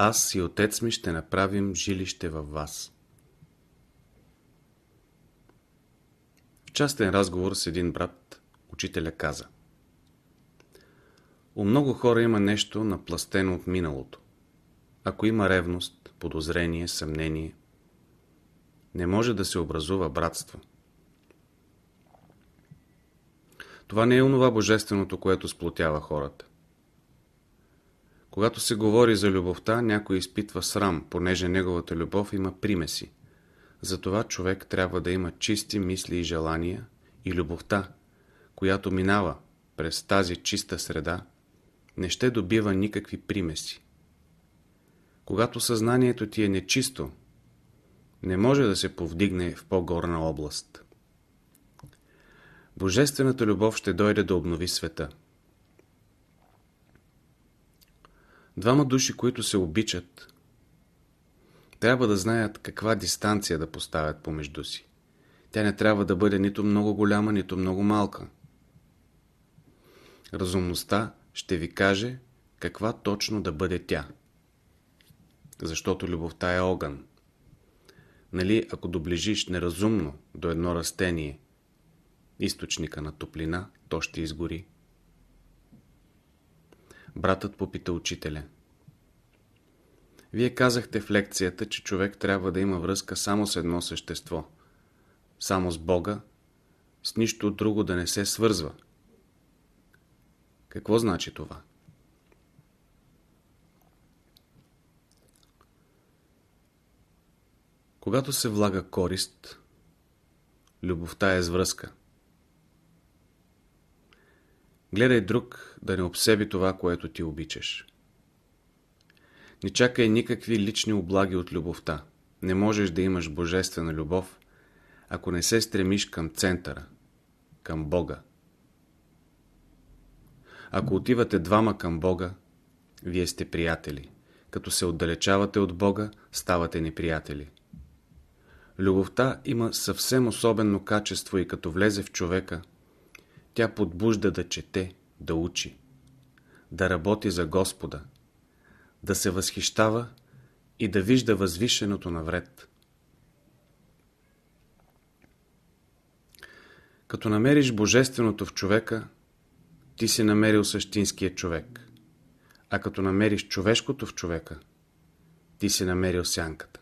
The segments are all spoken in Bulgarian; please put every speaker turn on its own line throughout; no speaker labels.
аз и отец ми ще направим жилище във вас. В частен разговор с един брат, учителя каза У много хора има нещо напластено от миналото. Ако има ревност, подозрение, съмнение, не може да се образува братство. Това не е онова божественото, което сплотява хората. Когато се говори за любовта, някой изпитва срам, понеже неговата любов има примеси. Затова човек трябва да има чисти мисли и желания и любовта, която минава през тази чиста среда, не ще добива никакви примеси. Когато съзнанието ти е нечисто, не може да се повдигне в по-горна област. Божествената любов ще дойде да обнови света. Двама души, които се обичат, трябва да знаят каква дистанция да поставят помежду си. Тя не трябва да бъде нито много голяма, нито много малка. Разумността ще ви каже каква точно да бъде тя. Защото любовта е огън. Нали, ако доближиш неразумно до едно растение, източника на топлина, то ще изгори. Братът попита учителя. Вие казахте в лекцията, че човек трябва да има връзка само с едно същество. Само с Бога, с нищо друго да не се свързва. Какво значи това? Когато се влага корист, любовта е с връзка. Гледай друг да не обсеби това, което ти обичаш. Не чакай никакви лични облаги от любовта. Не можеш да имаш божествена любов, ако не се стремиш към центъра, към Бога. Ако отивате двама към Бога, вие сте приятели. Като се отдалечавате от Бога, ставате неприятели. Любовта има съвсем особено качество и като влезе в човека, тя подбужда да чете, да учи, да работи за Господа, да се възхищава и да вижда възвишеното навред. Като намериш Божественото в човека, ти си намерил същинския човек. А като намериш човешкото в човека, ти си намерил сянката.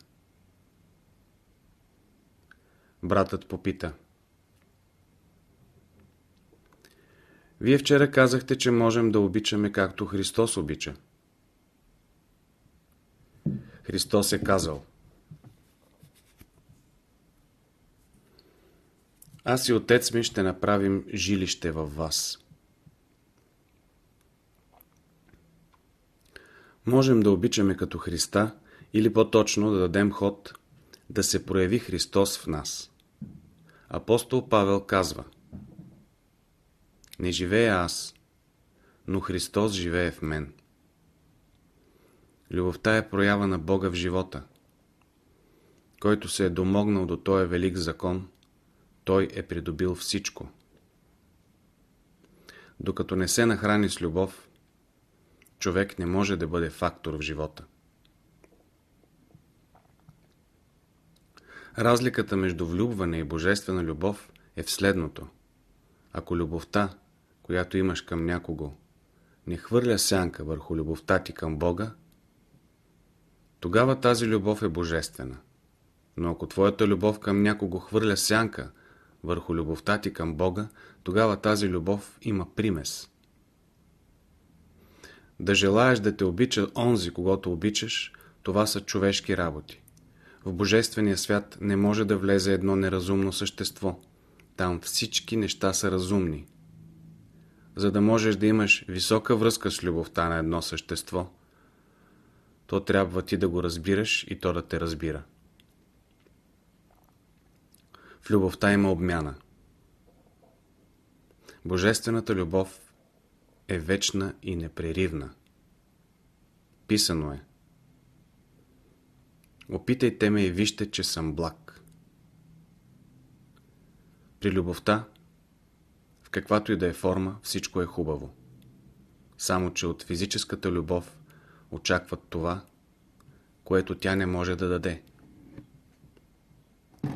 Братът попита. Вие вчера казахте, че можем да обичаме както Христос обича. Христос е казал Аз и Отец ми ще направим жилище във вас. Можем да обичаме като Христа или по-точно да дадем ход да се прояви Христос в нас. Апостол Павел казва Не живея аз, но Христос живее в мен. Любовта е проява на Бога в живота. Който се е домогнал до този велик закон, той е придобил всичко. Докато не се нахрани с любов, човек не може да бъде фактор в живота. Разликата между влюбване и божествена любов е в следното. Ако любовта, която имаш към някого, не хвърля сянка върху любовта ти към Бога, тогава тази любов е божествена. Но ако твоята любов към някого хвърля сянка върху любовта ти към Бога, тогава тази любов има примес. Да желаеш да те обича онзи, когато обичаш, това са човешки работи. В Божествения свят не може да влезе едно неразумно същество. Там всички неща са разумни. За да можеш да имаш висока връзка с любовта на едно същество, то трябва ти да го разбираш и то да те разбира. В любовта има обмяна. Божествената любов е вечна и непреривна. Писано е. Опитайте ме и вижте, че съм благ. При любовта, каквато и да е форма, всичко е хубаво. Само, че от физическата любов очакват това, което тя не може да даде.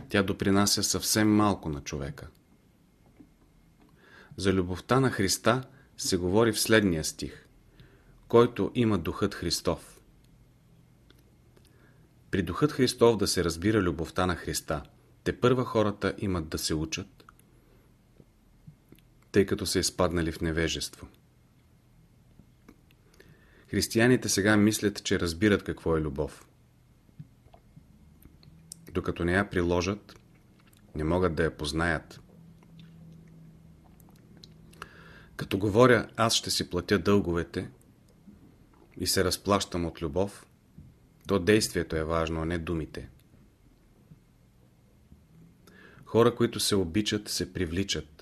Тя допринася съвсем малко на човека. За любовта на Христа се говори в следния стих, който има Духът Христов. При Духът Христов да се разбира любовта на Христа, те първа хората имат да се учат, тъй като са изпаднали в невежество. Християните сега мислят, че разбират какво е любов. Докато не я приложат, не могат да я познаят. Като говоря, аз ще си платя дълговете и се разплащам от любов, то действието е важно, а не думите. Хора, които се обичат, се привличат.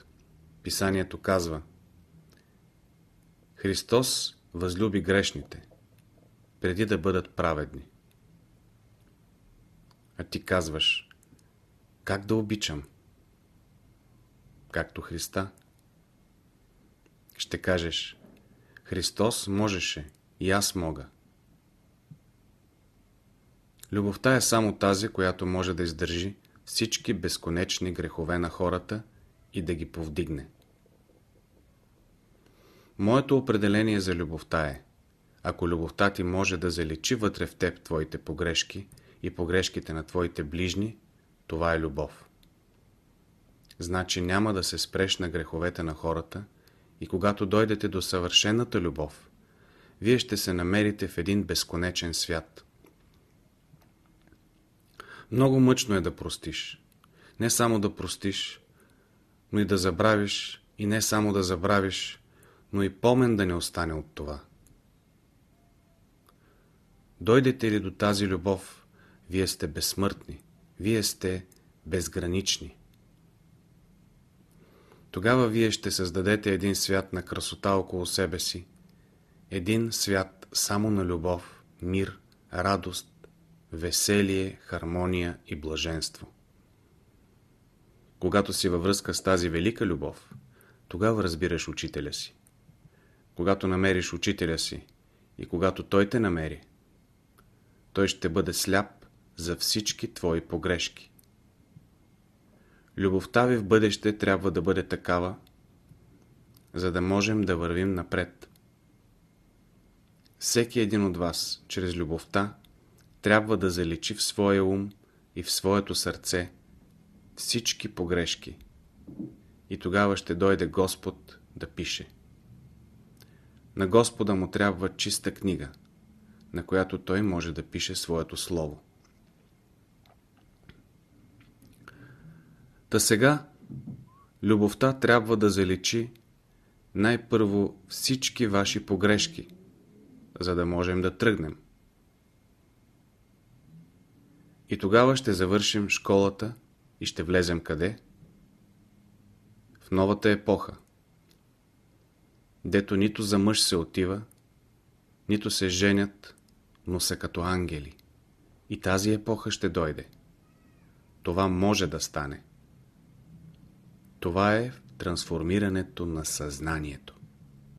Писанието казва Христос възлюби грешните, преди да бъдат праведни. А ти казваш, как да обичам? Както Христа. Ще кажеш, Христос можеше и аз мога. Любовта е само тази, която може да издържи всички безконечни грехове на хората и да ги повдигне. Моето определение за любовта е ако любовта ти може да заличи вътре в теб твоите погрешки и погрешките на твоите ближни, това е любов. Значи няма да се спреш на греховете на хората и когато дойдете до съвършената любов, вие ще се намерите в един безконечен свят. Много мъчно е да простиш. Не само да простиш, но и да забравиш, и не само да забравиш, но и помен да не остане от това. Дойдете ли до тази любов, вие сте безсмъртни, вие сте безгранични. Тогава вие ще създадете един свят на красота около себе си, един свят само на любов, мир, радост, веселие, хармония и блаженство. Когато си във връзка с тази велика любов, тогава разбираш учителя си. Когато намериш учителя си и когато той те намери, той ще бъде сляп за всички твои погрешки. Любовта ви в бъдеще трябва да бъде такава, за да можем да вървим напред. Всеки един от вас, чрез любовта, трябва да заличи в своя ум и в своето сърце всички погрешки. И тогава ще дойде Господ да пише. На Господа му трябва чиста книга, на която той може да пише своето слово. Та сега любовта трябва да заличи най-първо всички ваши погрешки, за да можем да тръгнем. И тогава ще завършим школата и ще влезем къде? В новата епоха, дето нито за мъж се отива, нито се женят, но са като ангели. И тази епоха ще дойде. Това може да стане. Това е трансформирането на съзнанието.